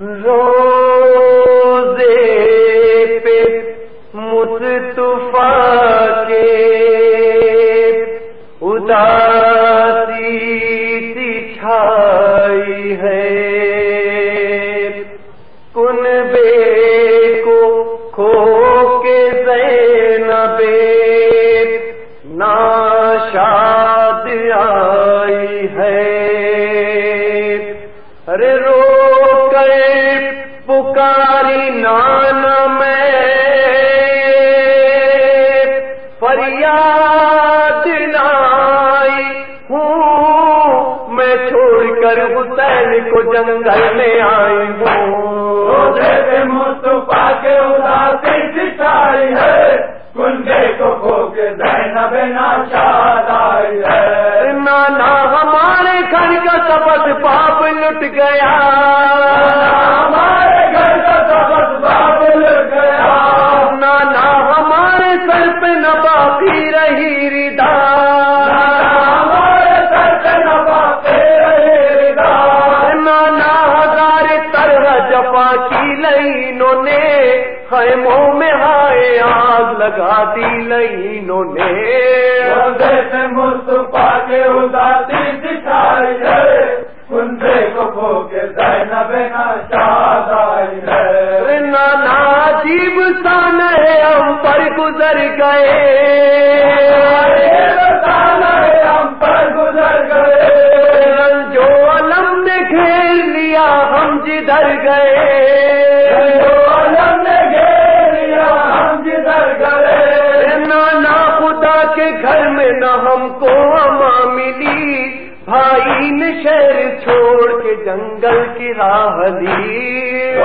رو فریاد لائی ہوں میں چھوڑ کر حسین کو جنگل میں آئی ہوں۔ مصطفیٰ کے اداسی ہے۔ کنڈے کو کھو کے زینب ناشاد آئی ہے۔ نانا ہمارے گھر کا سبز پاپ لٹ گیا۔ خیموں میں ہائے آگ لگا دی لینوں نے سے مصطفیٰ کے اداسی سچائی ہے۔ کنڈے کو کھو کے زینب ناشاد آئی ہے۔ نانا عجیب سان ہے ہم پر گزر گئے۔ ہم پر گزر گئے۔ جو علم نے گھیر لیا ہم جدھر گئے۔ گھر میں نہ ہم کو اما ملی۔ بھائی نے شہر چھوڑ کے جنگل کی راہ لی۔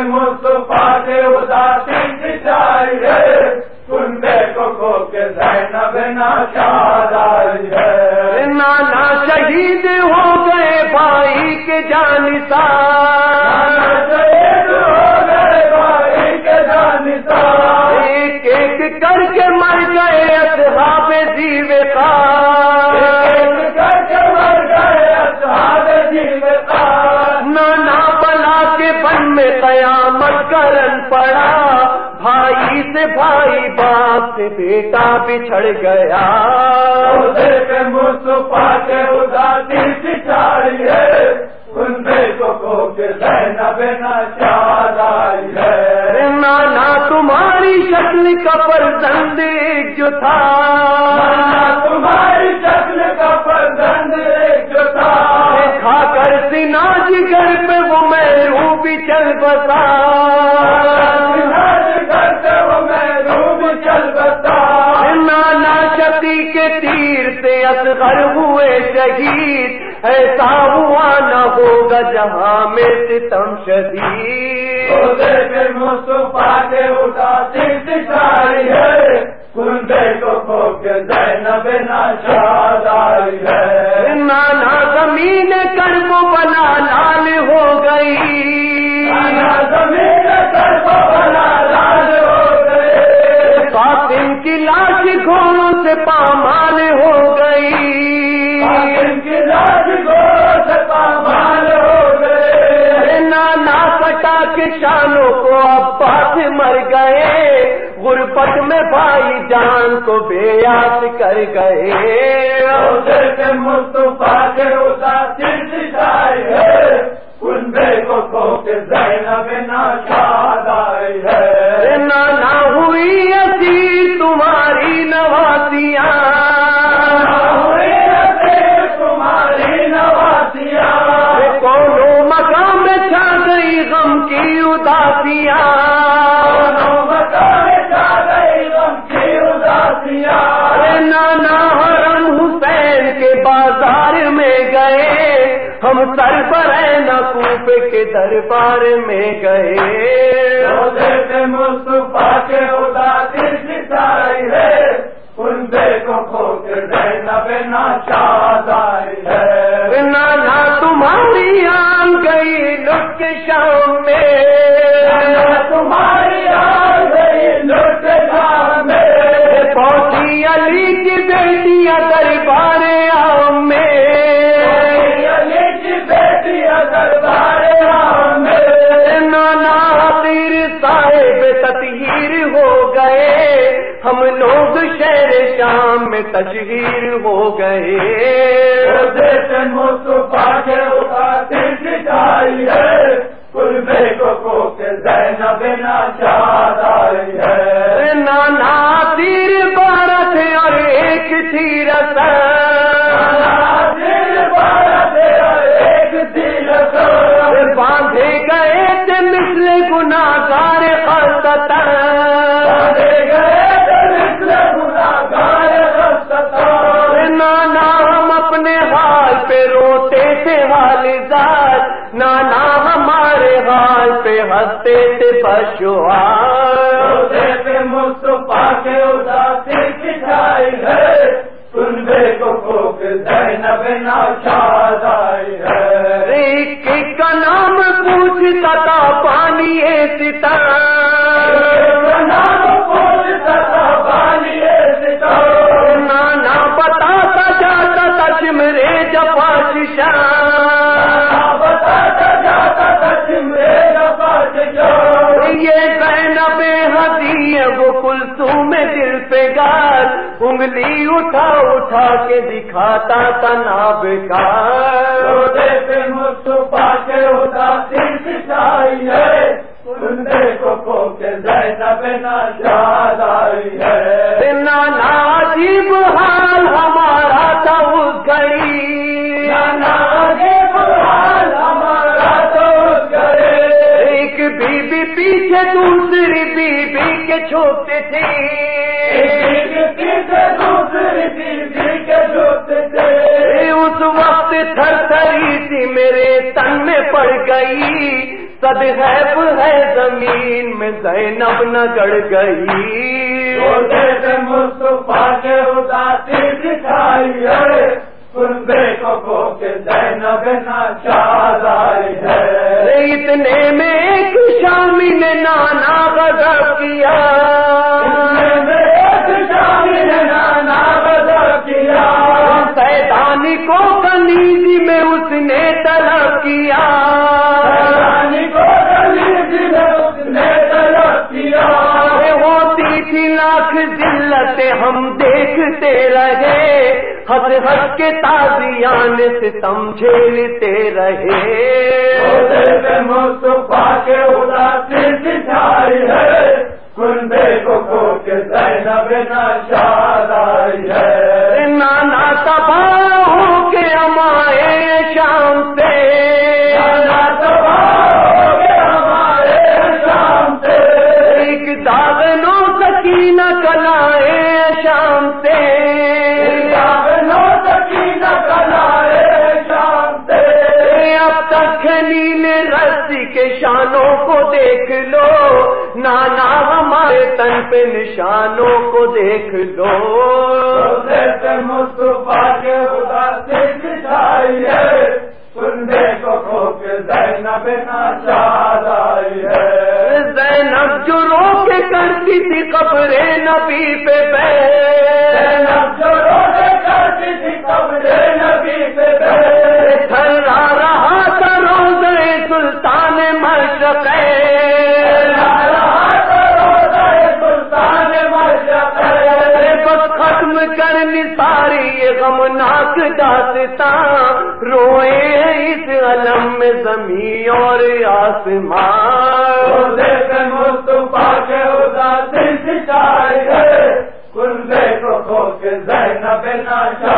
مصطفیٰ کے اداسی کنڈے کو کھو کے زینب ہے۔ نانا شہید ہو گئے بھائی کے جانسار شہید ہو گئے بھائی کے جانسار ایک ایک کر کے مر گئے نانا بنا کے بن میں قیامت کرن پڑا۔ بھائی سے بھائی باپ سے بیٹا بچھڑ گیا۔ مصطفیٰ کے اداسی سکھائی ہے ان کو کو کے سہنا بنا چار آئی ہے۔ نانا تمہاری شکل کا پرزند ایک جو تھا۔ تمہاری شکل کا پردند ایک جو تھا۔ کھا کر سنا جگر پہ وہ میں بھی چل بتا کرتے وہ میں روب چل بتا نانا شتی کے تیر سے اصغر ہوئے شہید۔ ایسا ہوا نہ ہوگا جہاں میں ستم شدید۔ مصطفیٰ کے اداسی ہے کنڈے کو کھو کے زینب ناشاد آئی ہے۔ نانا زمین کرم بنا لال ہو گئی۔ زمین کو بنا لال ہو گئے قاسم کی لاش گھوڑوں سے پامال ہو گئی شانوں کو عباس مر گئے۔ غربت میں بھائی جان کو بے یاد کر گئے۔ کو نانا ہوئی بازار میں گئے، ہم سر پر نقوف کے دربار میں گئے۔ مصطفیٰ کے اداسی ہے، ان کو کھو کے زینب میں تشہیر ہو گئے۔ نانا تیر تھے اور ایک تھی رسن باندھے گئے تھے مثل گناگار خستر نانا ہنستے تھے پشوا مصطفیٰ کے اداسی سچائی ہے۔ کل بے کو کے زینب ناچار آئی ہے۔ ایک کا نام پوچھتا تھا پانی ستا نانا یہ زینب ہدی ہے وہ کلسو میں دل پہ گار انگلی اٹھا اٹھا کے دکھاتا تھا نابکار۔ نانا عجیب حال ہمارا تھا اس گھڑی بیوی پیچھے دوسری بیوی کے چھوٹے تھے۔ اس وقت تھر تھری سی میرے تن میں پڑ گئی۔ سدحیب ہے زمین میں زینب نہ گڑ گئی۔ مصطفیٰ کے اداسی دکھائی اتنے میں ایک شامی نے نانا غضب کیا۔ سیدانی کو کنیزی میں اس نے طلب کیا۔ ہوتی تھی لاکھ ذلتیں ہم دیکھتے رہے۔ ہنس ہنس کے تازیان سے جھیلتے رہے۔ مصطفیٰ کے اداسی سچائی ہے۔ کنبے کو کے زینب ناچار آئی نیل رسی کے شانوں کو دیکھ لو۔ نانا ہمارے تن پہ نشانوں کو دیکھ لو۔ مصطفیٰ کے سچائی ہے۔ کلبے کو کے زینب زینب جو رو کے کرتی تھی قبر نبی پہ تھرا ساری یہ غمناک داستان روئے اس علم میں زمین اور آسمان۔ مصطفیٰ کے اداسی سچائی ہے کلبے کھو کے زینب ناشا